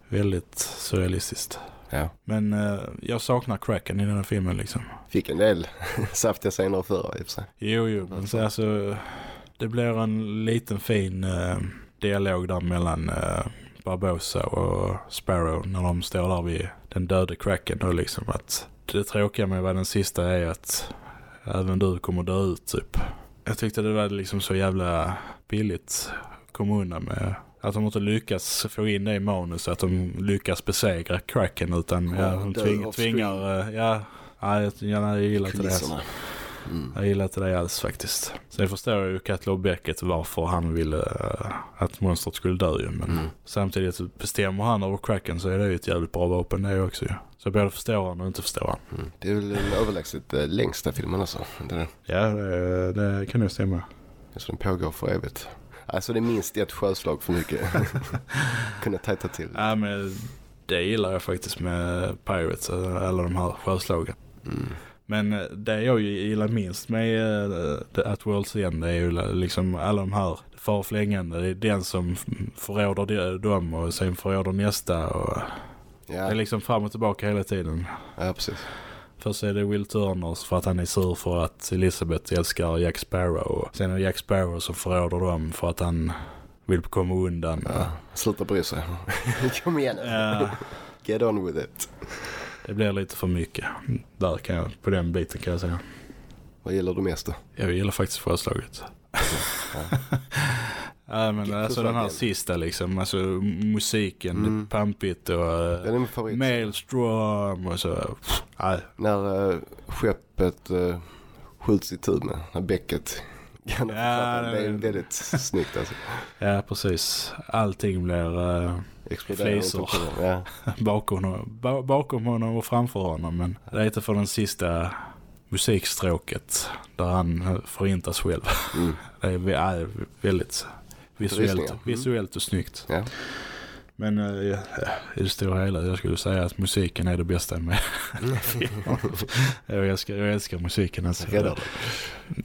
Väldigt surrealistiskt. Ja. Men eh, jag saknar cracken i den här filmen liksom. Fick en del saftiga scener förra i och för sig. Jo, jo. Men så, alltså, det blir en liten fin eh, dialog där mellan eh, Barbosa och Sparrow när de står där vid den döde cracken då liksom att det tråkiga med vad den sista är att även du kommer dö ut typ. Jag tyckte det var liksom så jävla billigt komma undan med att de inte lyckas få in det i manus att de lyckas besegra cracken utan ja, Ja, de tving, tvingar, eh, ja, ja, jag, jag gillar inte det. Mm. Jag gillar inte det alls faktiskt. Sen förstår jag ju Katlo Beckett varför han ville eh, att monstret skulle dö ju. Men Mm. samtidigt bestämmer han över cracken så är det ju ett jävligt bra vapen det också ju. Så både förstår han och inte förstår han. Mm. Det är väl överlägset eh, längsta filmen alltså. Inte det? Ja, det, det kan nog stämma. Så den pågår för evigt. Alltså det är minst ett sjöslag för mycket. Kunna tajta till. Ja men det gillar jag faktiskt med Pirates, eh, alla de här sjöslagen. Mm. Men eh, det jag gillar minst med uh, At World's End är ju liksom alla de här farflängande. Det är den som förråder de- dem och sen förråder nästa. Och det är Ja, liksom fram och tillbaka hela tiden. ja, precis. Först är det Will Turners för att han är sur för att Elizabeth älskar Jack Sparrow. Sen är det Jack Sparrow som förråder dem för att han vill komma undan. Ja, sluta bry sig. Kom igen nu. Ja, Get on with it. det blir lite för mycket. Där kan jag, på den biten kan jag säga. Vad gillar du mest då? Jag gillar faktiskt sjöslaget. Ja men Vilket alltså den här sista liksom, alltså musiken, Mm. pampigt och Den är min favorit. Maelstrom och så. Nej, När uh, skeppet uh, skjuts i tu med. När bäcket kan Ja, ja, Det är väldigt snyggt alltså. ja precis. Allting blir uh, Flisor. Ja. bakom, honom, ba, bakom honom och framför honom. Men det är inte för den sista musikstråket där han förintas själv. Mm. Det är väldigt visuellt. Mm. visuellt och snyggt. Ja. Men eh, ja, i det stora hela, jag skulle säga att musiken är det bästa med jag, älskar, jag älskar musiken. Alltså. Räddar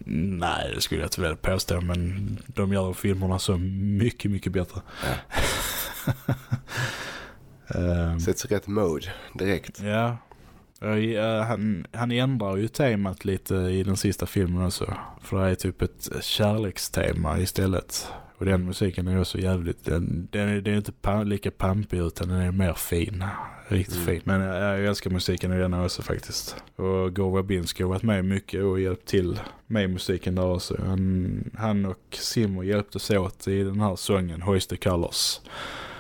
Nej, det skulle jag inte vilja påstå, men de gör filmerna så mycket, mycket bättre. Ehm, Sätts rätt mode direkt. Ja, Ja, ja, han, han ändrar ju temat lite i den sista filmen också. För det är typ ett kärlekstema istället. Och den musiken är också jävligt, den, den, är, den är inte pa, lika pampig utan den är mer fin. Riktigt Mm. fin. Men jag, jag älskar musiken i den också faktiskt. Och Gore Verbinski har varit med mycket och hjälpt till med musiken där också. Han, han och Simon hjälptes åt i den här sången Hoist the Colors.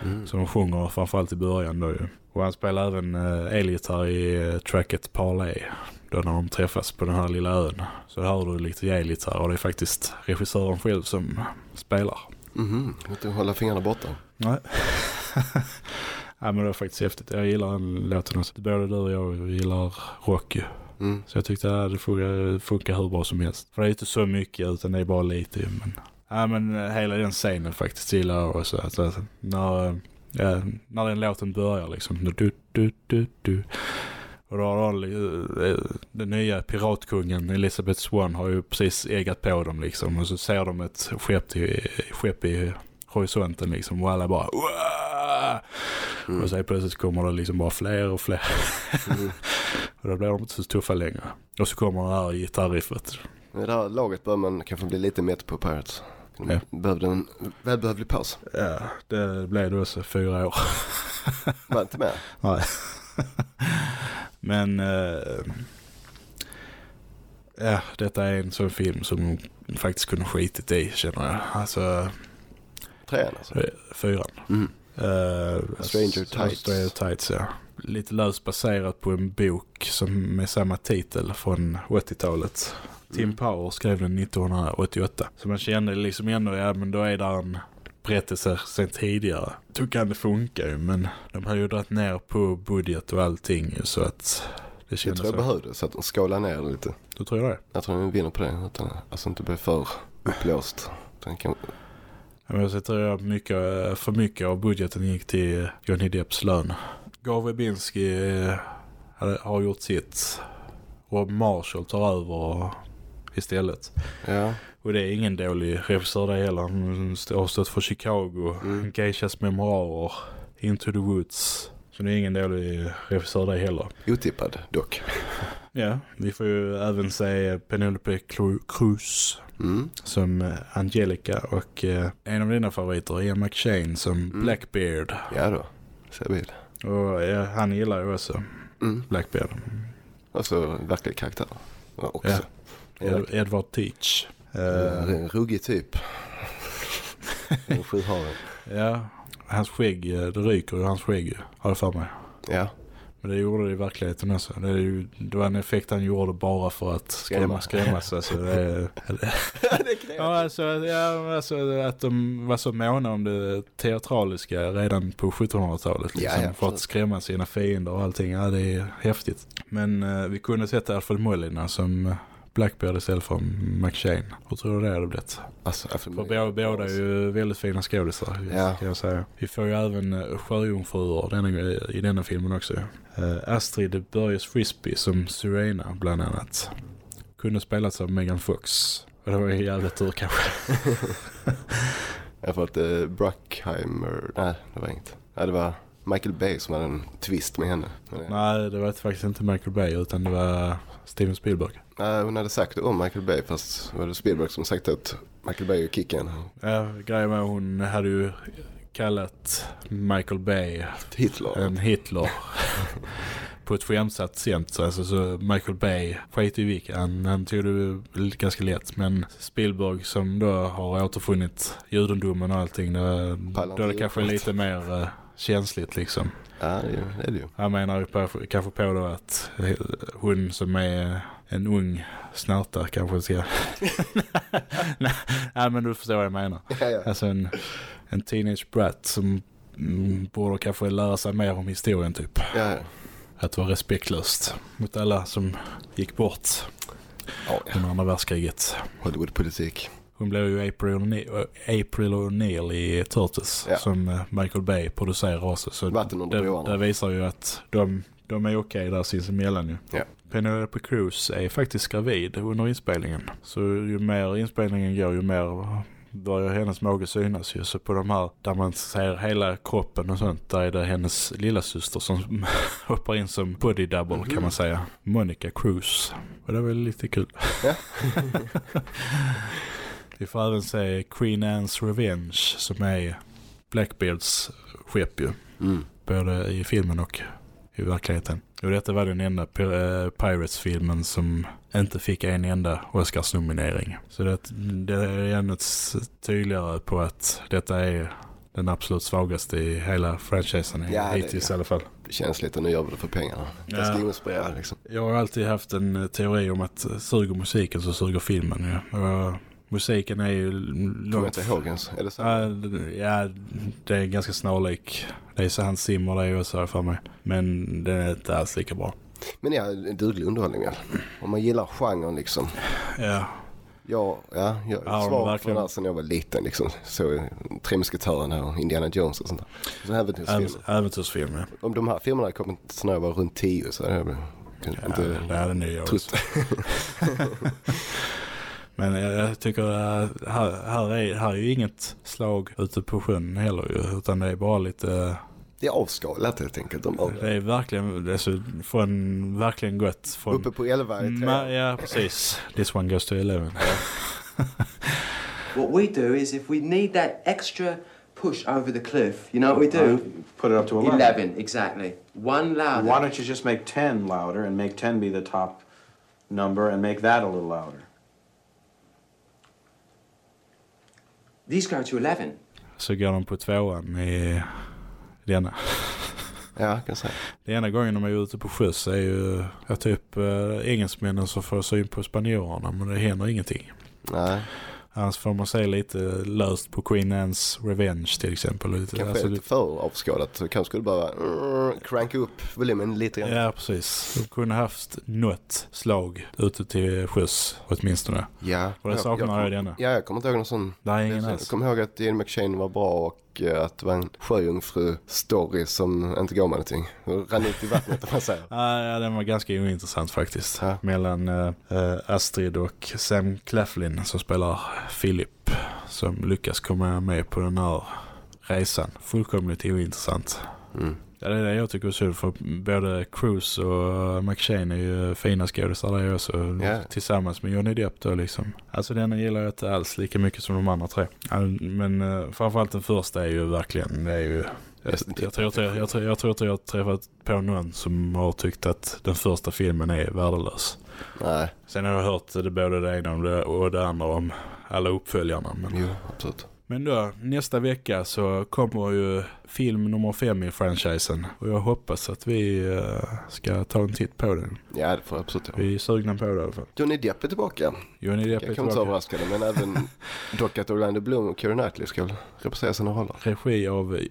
Mm. Som de sjunger framförallt i början då ju. Och han spelar även uh, elgitarr i uh, tracket Parlay. Då när de träffas på den här lilla ön. Så hör du lite elgitarr och det är faktiskt regissören själv som spelar. Mhm, inte hålla fingrarna borta. Nej. ja men det var faktiskt häftigt. Jag gillar den låten också. Både du och jag gillar rock ju. Mm. Så jag tyckte att det funkar, funkar hur bra som helst. För det är inte så mycket utan det är bara lite. Men, ja men eh, hela den scenen faktiskt gillar jag också. Alltså, alltså, när, eh, ja, när den låten börjar liksom. Du, du, du, du. Och då har de, den nya piratkungen Elizabeth Swan har ju precis ägat på dem liksom. Och så ser de ett skepp, till, skepp i horisonten liksom. Och alla bara "Wah!" Mm. Och så plötsligt kommer det liksom bara fler och fler. Mm. och då blir de inte så tuffa längre. Och så kommer det här gitarriffet. Med det här laget bör man kanske bli lite mätt på Pirates. Ja. Behövde en välbehövlig paus. Ja, det blev det också fyra år. Var inte med? Nej. Men eh, ja, detta är en sån film som faktiskt kunde skitit i känner jag. Alltså Trean alltså. eh, fyran. Mm. Uh, Stranger Tights. Stranger Tights, ja. Lite löst baserat på en bok som med samma titel från 80-talet. Tim Mm. Power skrev den 1988. Så man kände liksom ändå, ja men då är där en berättelse sen tidigare. Då kan det funka ju, men de har ju dragit ner på budget och allting så att det Det kändes tror jag så. behövdes så att de skalar ner lite. Då tror jag det. Jag tror de vinner på det. Utan, alltså inte bli för upplåst. Kan, Ja, Men så tror jag mycket, för mycket av budgeten gick till Johnny Depps lön. Gav Verbinski eh, har gjort sitt. Rob Marshall tar över istället. ja. Och det är ingen dålig regissör där heller. Han har stått för Chicago, Mm. Geishas memoarer, Into the Woods. Så det är ingen dålig regissör där heller. Otippad dock. Ja, vi får ju även se Penelope Cru- Cruz Mm. som Angelica och eh, en av dina favoriter, Ian McShane som Mm. Blackbeard. Ja då. Ser vi det. Och ja, han gillar ju också Mm. Blackbeard. Alltså verklig karaktär. Också. Ja. Ed- Edward Teach. Det är en ruggig typ. En sjuharen. ja, hans skägg, eh, det ryker ju hans skägg har jag för mig. Ja. Men det gjorde det i verkligheten också. Det, är ju, det var en effekt han gjorde bara för att skrämma, Skrämma. skrämmas. Alltså, det, ja, alltså, ja, alltså att de var så måna om det teatraliska redan på 1700-talet. Liksom, Ja, ja, för att skrämma sina fiender och allting. Ja, det är häftigt. Men eh, vi kunde sett Alfred Molina som Blackbeard istället för McShane. Hur tror du det hade blivit? Alltså, för båda, båda är ju väldigt fina skådisar Ja. kan jag säga. Vi får ju även uh, sjöjungfrur denna, i denna filmen också. Uh, Astrid Börjes Frisbee som Sirena bland annat. Kunde spelats av Megan Fox. Och det var ju jävligt tur kanske. Jag har fått eh, Bruckheimer. Nej, det var inget. Nej, det var Michael Bay som hade en twist med henne. Eh, Nej, det var faktiskt inte Michael Bay utan det var Steven Spielberg. Nej, hon hade sagt det om Michael Bay fast var det Spielberg som sagt att Michael Bay är kicken. Ja, grejen var hon hade ju kallat Michael Bay Hitler. en Hitler på ett skämtsatt sätt. Alltså, så Michael Bay sket i vilka. Han, han tog det ganska lätt. Men Spielberg som då har återfunnit judendomen och allting. Då, då är det kanske lite mer eh, känsligt liksom. Ja, det är, det ju. Han menar ju på, kanske på då att hon som är en ung snärta kanske ska... Nej, men du förstår vad jag menar. Ja, ja. Alltså en, en teenage brat som borde kanske lära sig mer om historien typ. ja, ja. att det var respektlöst mot alla som gick bort Ja, under andra världskriget. Hollywood-politik. Hon blev ju April O'Neil, April O'Neil i Turtles Ja. som eh, Michael Bay producerar också. Så Vatten under det, broarna. det visar ju att de, de är okej där sinsemellan ju. Ja. Penelope Cruz är faktiskt gravid under inspelningen. Så ju mer inspelningen går ju mer börjar hennes mage synas ju. Så på de här där man ser hela kroppen och sånt där är det hennes lilla syster som hoppar in som body double kan man säga. Monica Cruz. Och det var lite kul. Ja. Vi får även se Queen Anne's Revenge som är Blackbeards skepp ju. Mm. Både i filmen och i verkligheten. Och detta var den enda eh, Pirates-filmen som inte fick en enda Oscars-nominering. Så det, det är ännu tydligare på att detta är den absolut svagaste i hela franchisen Ja, det- hittills i alla fall. Det känns lite, nu gör vi det för pengarna. Det Ja. ska inspirera liksom. Jag har alltid haft en eh, teori om att suger musiken så suger filmen. Ja. Och musiken är ju Kommer långt... inte ihåg ens. Är det så? Ja, det är ganska snarlik. Det är så Hans Zimmer det är här för mig. Men den är inte alls lika bra. Men ja, en duglig underhållning väl. Om man gillar genren liksom. Ja, Ja, ja, jag Ja, svar verkligen. för den här sen jag var liten liksom. Så Tre Musketörerna och Indiana Jones och sånt där. Så äventyrsfilmer. även- äventyrsfilm. Ja. Om de här filmerna kommit när jag var runt tio så hade jag inte... Ja, det hade ni jag också. Men jag, jag tycker att här, här, är, här är ju inget slag ute på sjön heller ju. Utan det är bara lite... Det är avskalat helt enkelt. De Det är verkligen, det är så, från, verkligen gott. Från, uppe på elva i Ma- trean. ja, precis. This one goes to eleven. What we do is if we need that extra push over the cliff, you know what we do? Put it up to 11. 11, exactly. One louder. Why don't you just make 10 louder and make 10 be the top number and make that a little louder? These go to 11. Så går de på tvåan i denna. Ja, kan jag säga. Den ena gången de är ute på sjöss är ju ja, typ äh, engelsmännen som får syn på spanjorerna men det händer ingenting. Nej, Annars får man se lite löst på Queen Anne's Revenge till exempel. Lite, kanske alltså, lite för avskalat. Så kanske skulle bara uh, cranka upp volymen lite grann. ja, precis. De kunde haft något slag ute till sjöss åtminstone. Ja, Och det saknar jag i denna. Ja, jag kommer inte ihåg någon sån. Är ingen Jag alls. kommer ihåg att Ian McShane var bra och eh, att det var en sjöjungfru-story som inte gav mig någonting. Rann ut i vattnet om man säger. Ja, den var ganska ointressant faktiskt. Ja. Mellan eh, Astrid och Sam Claflin som spelar Philip. Som lyckas komma med på den här resan. Fullkomligt ointressant. Mm. Ja, det är det jag tycker är synd för både Cruise och McShane är ju fina skådisar där också. Ja. Tillsammans med Johnny Depp då liksom. Alltså den gillar jag inte alls lika mycket som de andra tre. Men uh, framförallt den första är ju verkligen, det är ju jag, jag, tror, jag, tror, jag tror inte jag har träffat på någon som har tyckt att den första filmen är värdelös. Nej, Sen har jag hört det både det ena och det andra om alla uppföljarna. Men, jo, absolut. Men då, nästa vecka så kommer ju film nummer fem i franchisen. Och jag hoppas att vi eh, ska ta en titt på den. Ja, det får jag absolut. Vi är sugna på det i alla fall. Johnny Depp är tillbaka. Johnny Depp är Jag kommer inte tillbaka. överraskade, men även dock att Orlando Bloom och Keira Knightley ska representera sina roller. Regi av eh,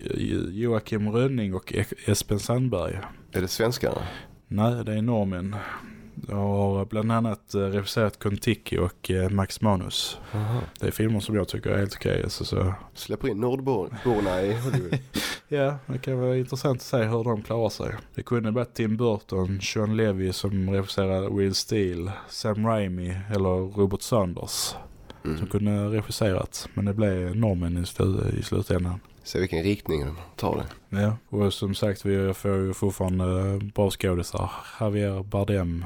Joakim Rönning och E- Espen Sandberg. Är det svenskarna? Nej, det är normen. Jag har bland annat eh, regisserat Kontiki och eh, Max Manus. Aha. Det är filmer som jag tycker är helt okej. Alltså, så. Släpper in nordborna i Hollywood. Ja, det kan vara intressant att se hur de klarar sig. Det kunde varit Tim Burton, Sean Levy som regisserar Will Steele, Sam Raimi eller Robert Sanders som Mm. kunde regisserat. Men det blev normen i, slu- i slutändan. Se vilken riktning de tar det. Ja, och som sagt vi får ju fortfarande bra skådisar. Javier Bardem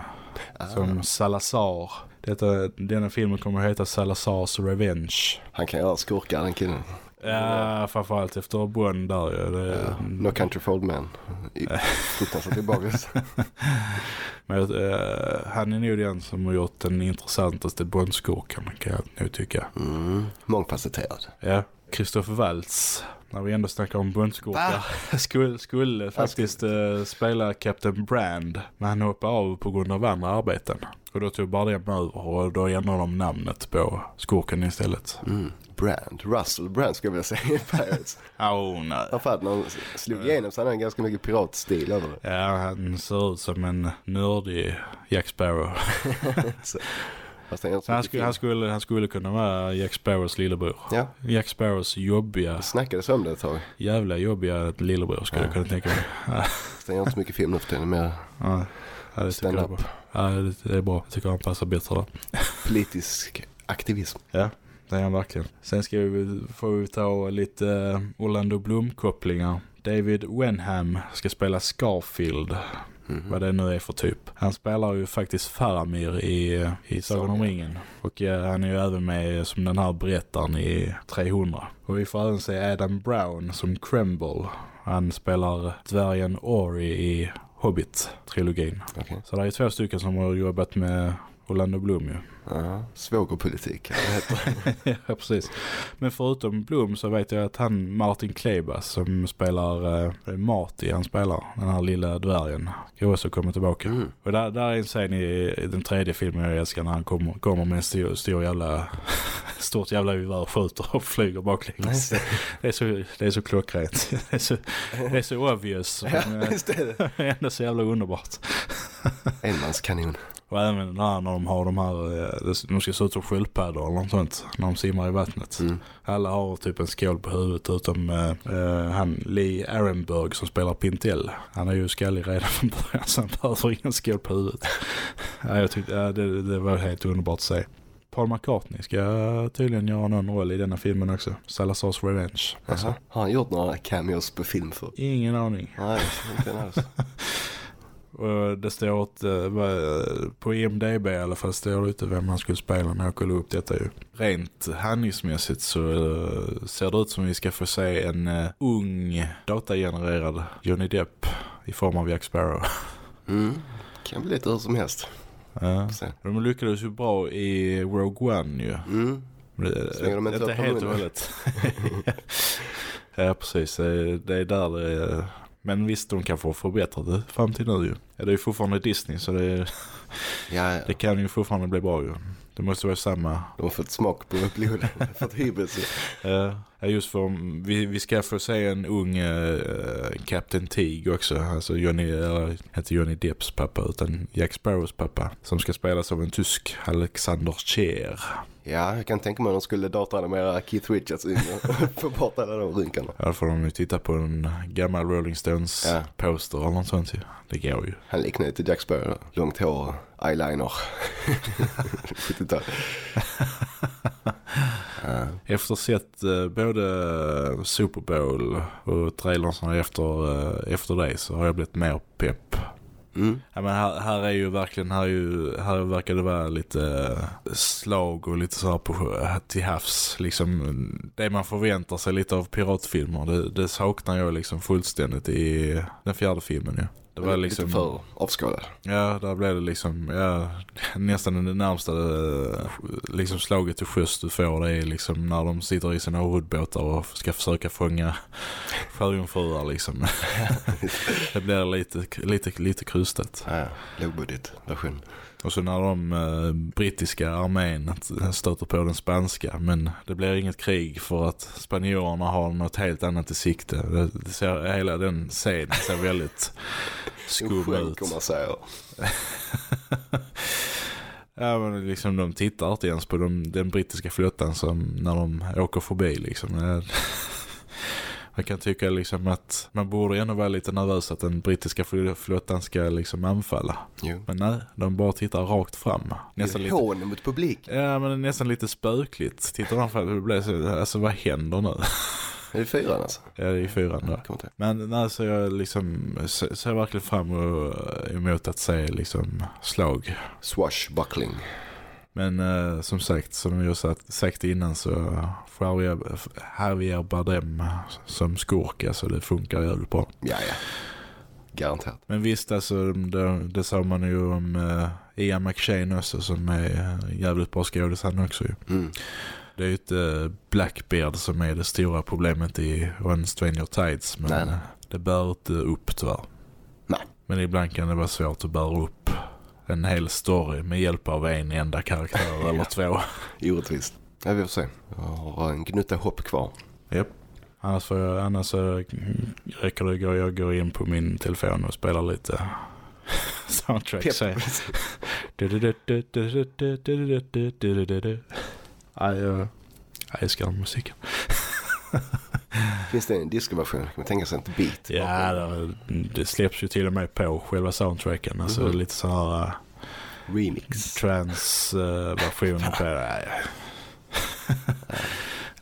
som Salazar. Detta, denna filmen kommer att heta Salazars Revenge. Han kan göra skurkar den killen. Ja, framförallt efter Bond där ju. Det, Ja, no country for old men. Fruktansvärt obehagligt. Men eh, han är nog den som har gjort den intressantaste Bondskurken kan jag nog tycka. Mm. Mångfacetterad. Ja, Christopher Waltz. När vi ändå snackar om Bondskurkar. Skulle, skulle faktiskt eh, spela Captain Brand. Men han hoppade av på grund av andra arbeten. Och då tog bara det över och då ändrade de namnet på skurken istället. Mm. Brand. Russell Brand ska jag vilja säga i Pirates. Oh, nej. Framförallt när han slog igenom så hade han ganska mycket piratstil över det. Ja, han ser ut som en nördig Jack Sparrow. Fast han han, skulle, han, skulle, han skulle kunna vara Jack Sparrows lillebror. Ja, Jack Sparrows jobbiga, snackades om det ett tag. jävla jobbiga lillebror skulle jag kunna tänka mig. Ja, han gör inte så mycket film nu för tiden. Mer ja, ja, det stand-up. bra. Ja, det, det är bra. Jag tycker han passar bättre där. Politisk aktivism. Ja, det är han verkligen. Sen ska vi, får vi ta lite eh, Orlando Bloom-kopplingar. David Wenham ska spela Scarfield. Mhm. Vad det nu är för typ. Han spelar ju faktiskt Faramir i, i Sagan om ringen. Och eh, han är ju även med som den här berättaren i 300. Och vi får även se Adam Brown som Kremble. Han spelar dvärgen Ori i Hobbit-trilogin. Okej. Så det är två stycken som har jobbat med Orlando Bloom ju. Ja, svågerpolitik. det? ja, precis. Men förutom Blom så vet jag att han Martin Klebas som spelar eh, Marty, han spelar den här lilla dvärgen, ska också komma tillbaka. Mm. Och där, där är en scen i, i den tredje filmen jag älskar när han kommer, kommer med en stor, stor jävla stort jävla gevär, skjuter och flyger baklänges. Det är så, det är så klockrent. Det är så, det är så obvious. Men, visst är det. ändå så jävla underbart. Enmanskanon. Och även när de har de här, eh, de ska se ut som sköldpaddor eller något sånt, när de simmar i vattnet. Mm. Alla har typ en skål på huvudet utom eh, eh, han Lee Arenberg som spelar Pintel. Han är ju skallig redan från början så han behöver ingen skål på huvudet. ja, jag tyckte, ja, det, det var helt underbart att se. Paul McCartney ska tydligen göra någon roll i denna filmen också. Salazar's Revenge. Alltså, har han gjort några cameos på film för? ingen aning. Nej, inte alls. Och det står att, eh, vad- på IMDB i alla fall står det ute vem han skulle spela när jag kollade upp detta ju. Rent handlingsmässigt så eh, ser det ut som vi ska få se en eh, ung datagenererad Johnny Depp i form av Jack Sparrow. Mm. Kan bli lite hur som helst. Ja. De lyckades ju bra i Rogue One ju. Mm. Det- Slänger de inte inte upp på helt och hållet. ja, precis. Det det är där det Men visst, de kan få förbättra det fram till nu ju. Ja, det är ju fortfarande Disney så det, Ja, ja. det kan ju fortfarande bli bra ju. Det måste vara samma. De har fått smak på blodet. fått hybris. Ja, just för vi, vi ska få se en ung uh, Captain Teague också. Alltså Johnny, eller inte Johnny Depps pappa utan Jack Sparrows pappa. Som ska spelas av en tysk Alexander Scheer. Ja, jag kan tänka mig att de skulle datoranimera Keith Richards yngre. Få bort alla de rynkorna. Ja, får de ju titta på en gammal Rolling Stones Ja. poster eller något sånt ju. Det går ju. Han liknar lite Jack Sparrow. Långt hår, eyeliner. 70-tal. Ja. Efter sett eh, både Super Bowl och trailern efter, eh, efter det så har jag blivit mer pepp. Mm. Ja, men här, här är ju verkligen, här, är ju, här verkar det vara lite eh, slag och lite så här på, till havs. Liksom, det man förväntar sig lite av piratfilmer, det, det saknar jag liksom fullständigt i den fjärde filmen. Ja. Det var liksom, Lite för avskalad. ja, där blev det liksom, ja, nästan det närmsta eh, liksom slaget till sjöss du får det är liksom när de sitter i sina roddbåtar och ska försöka fånga sjöjungfrur liksom. det blir lite, lite, lite krustat. Ja, ja. lågbudgetversion. Och så när de eh, brittiska armén stöter på den spanska. Men det blir inget krig för att spanjorerna har något helt annat i sikte. Det, det ser, hela den scenen ser väldigt skum ut. om man säger. Ja men liksom de tittar inte ens på de, den brittiska flottan som när de åker förbi liksom. Man kan tycka liksom att man borde ändå vara lite nervös att den brittiska fl- flottan ska liksom anfalla. Jo. Men nej, de bara tittar rakt fram. Nästan Det är lite, hån mot publiken. ja men nästan lite spökligt. Tittar de fram, det blir så, alltså vad händer nu? Är det fyran alltså? Ja det är fyran då. Ihåg. Men nej, så jag liksom ser, ser verkligen fram emot att se liksom slag. Swashbuckling. Men eh, som sagt, som jag sagt, sagt innan så får Javier, Javier Bardem som skurk, alltså det funkar jävligt bra. Ja, ja. Garanterat. Men visst, alltså det, det sa man ju om uh, Ian McShane också som är jävligt bra skådis han också ju. Mm. Det är ju inte Blackbeard som är det stora problemet i One Stranger Tides, men Nej, nej. det bär inte upp tyvärr. Nej. Men ibland kan det vara svårt att bära upp en hel story med hjälp av en enda karaktär eller två. Orättvist. Ja, vi får se. Jag har en gnutta hopp kvar. Japp. Annars, får jag, annars så räcker det att jag går in på min telefon och spelar lite soundtrack. Pepp. Så- Ja, jag älskar musiken. Finns det en discoversion? Kan man tänka sig inte beat? Ja, det, släpps ju till och med på själva soundtracken. Alltså Mhm. lite så här uh, Remix. trans-versioner på det.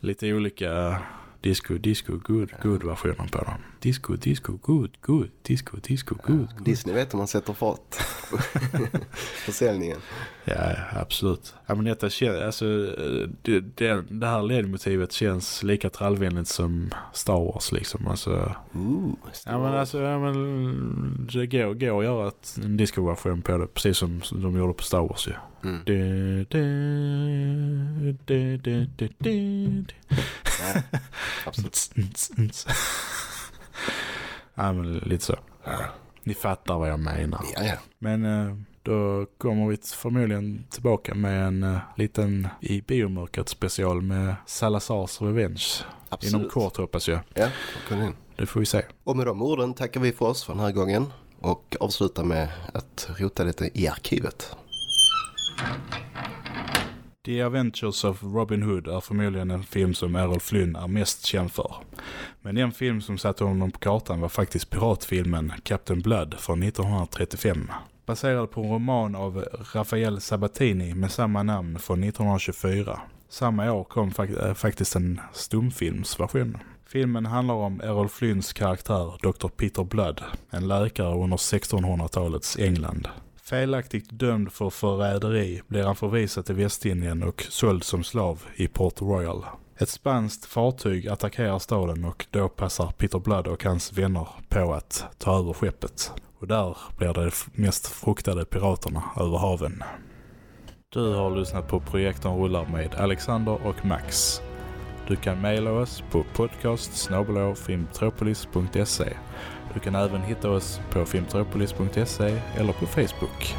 lite olika disco, disco, good, good versioner på dem. Disco, disco, good, good, disco, disco, good, good. Disney vet om man sätter fart på försäljningen. Ja, ja, absolut. Ja, men detta känns, alltså, det, det, det här ledmotivet känns lika trallvänligt som Star Wars liksom. Alltså, Ooh, ja, men alltså, ja, men det går, går att göra ett, en disco-version på det, precis som, som de gjorde på Star Wars ju. Mm. Du, du, du, du. Ja, absolut. ja, men lite så. Ni fattar vad jag menar. Ja, ja. Men eh, då kommer vi förmodligen tillbaka med en uh, liten i biomörkret special med Salazars Revenge. Absolut. Inom kort hoppas jag. Ja, kom in. Det får vi se. Och med de orden tackar vi för oss för den här gången och avslutar med att rota lite i arkivet. The Adventures of Robin Hood är förmodligen en film som Errol Flynn är mest känd för. Men en film som satte honom på kartan var faktiskt piratfilmen Captain Blood från 1935. Baserad på en roman av Rafael Sabatini med samma namn från 1924. Samma år kom eh, faktiskt en stumfilmsversion. Filmen handlar om Errol Flynns karaktär Dr. Peter Blood, en läkare under 1600-talets England. Felaktigt dömd för förräderi blir han förvisad till Västindien och såld som slav i Port Royal. Ett spanskt fartyg attackerar staden och då passar Peter Blood och hans vänner på att ta över skeppet. Och där blir det de mest fruktade piraterna över haven. Du har lyssnat på Projektorn rullar med Alexander och Max. Du kan mejla oss på podcast du kan även hitta oss på filmtropolis.se eller på Facebook.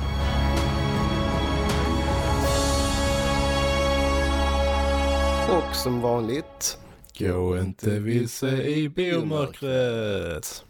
Och som vanligt, Gå inte vilse i biomörkret!